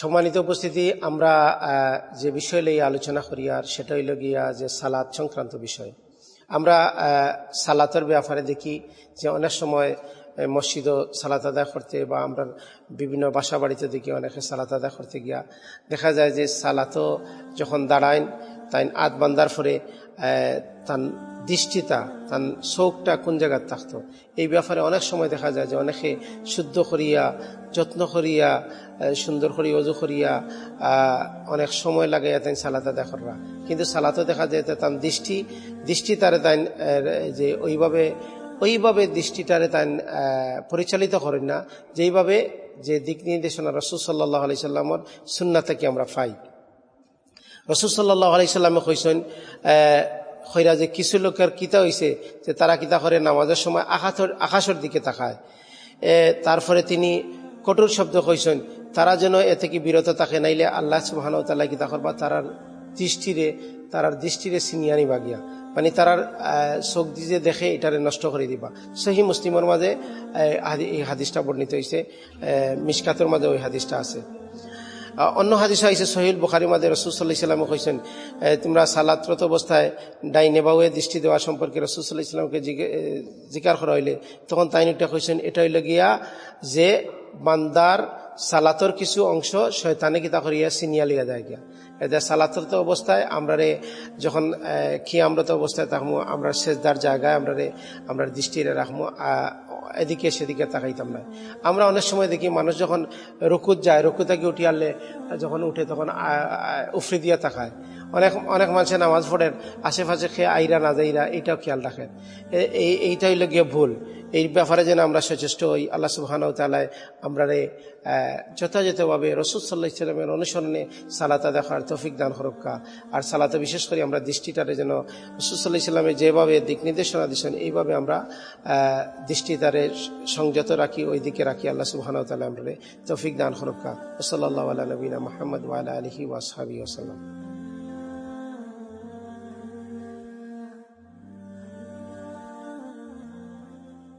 সম্মানিত উপস্থিতি, আমরা যে বিষয় লইয়া আলোচনা করি, আর সেটা হইল গিয়া যে সালাদ সংক্রান্ত বিষয়। আমরা সালাতের ব্যাপারে দেখি যে অনেক সময় মসজিদও সালাত আদায় করতে বা আমরা বিভিন্ন বাসা বাড়িতে দেখি অনেকে সালাত আদায় করতে গিয়া দেখা যায় যে সালাতও যখন দাঁড়ায় তাই আত বান্দার আহ, তার দৃষ্টিটা তার চোখটা কোন জায়গায় থাকতো? এই ব্যাপারে অনেক সময় দেখা যায় যে অনেকে শুদ্ধ করিয়া যত্ন করিয়া সুন্দর করি অজু করিয়া অনেক সময় লাগে তাই সালাতা দেখরা কিন্তু সালাতও দেখা যায় তার দৃষ্টি দৃষ্টি তারে তাই যে ওইভাবে ওইভাবে দৃষ্টিটারে তাই পরিচালিত করেন না। যেইভাবে যে দিক নির্দেশনা রসুল সাল্লাহ আলি সাল্লামর সুন্না থেকে আমরা পাই। রসুল সাল্লাহ আলি সাল্লামে কইসেন খৈরা যে কিছু লোকের কিতা হইছে যে তারা কিতা করে নামাজের সময় আকাশর আকাশের দিকে তাকায়। তারপরে তিনি কঠোর শব্দ কইসেন তারা যেন এ থেকে বিরত থাকে, নাইলে আল্লাহ সুবাহান তাল্লাহ কিতা করবা? তারার দৃষ্টিরে তারার দৃষ্টিরে সিনিয়ানি বাগিয়া। মানে তারার চোখ দিয়ে দেখে এটারে নষ্ট করে দিবা। সহি মুসলিমের মাঝে এই হাদিসটা বর্ণিত হয়েছে মিসকাতের মাঝে ওই হাদিসটা আছে। অন্য হাদিস আইসে সহিল বুখারি মাদে রসুল্লাহ ইসলামে কইছেন তোমরা সালাত্রত অবস্থায় ডাইনে বাউয়ে দৃষ্টি দেওয়া সম্পর্কে রসুল্লাহ ইসলামকে জিজ্ঞার করা হইলে, তখন তাই একটা কইছেন, এটা হইল গিয়া যে বান্দার সালাতর কিছু অংশ শয়তানে কিতা করিয়া সিনিয়া লিয়া দেয় গিয়া। এদের সালাতরত অবস্থায় আমরা রে যখন খিয়ামরত অবস্থায় থাকব আমরা শেষদার জায়গায় আমরা রে আমরা দৃষ্টিরে রাখব এদিকে সেদিকে তাকাইতাম না আমরা অনেক সময় দেখি মানুষ যখন রুকুত যায় রুকু থেকে উঠি আনলে যখন উঠে তখন উফরি দিয়ে তাকায়। অনেক অনেক মানুষের নামাজ পড়েন আশেপাশে খেয়ে আইরা না যাইরা এইটাও খেয়াল রাখেন। এই এইটা হইল গিয়ে ভুল। এই ব্যাপারে যেন আমরা সচেষ্ট হই আল্লাহ সুবাহানাউ তালায় আমরা রে যথাযথভাবে রসুল সাল্লাহ ইসলামের অনুসরণে সালাতা দেখার তফিক দান হরক্কা আর সালাতে বিশেষ করে আমরা দৃষ্টিটারে যেন রসুল সাল্লাহ ইসলামের যেভাবে দিক নির্দেশনা দিচ্ছেন এইভাবে আমরা আহ, দৃষ্টিটারে সংযত রাখি, ওইদিকে রাখি। আল্লাহ সুবাহানাউ তালা আমরা রে তৌফিক দান হরক্কা ওসল্লা আল্লাহ নবীনা মোহাম্মদ ওয়ালা আলহি ওয়াসাবি ওসাল্লাম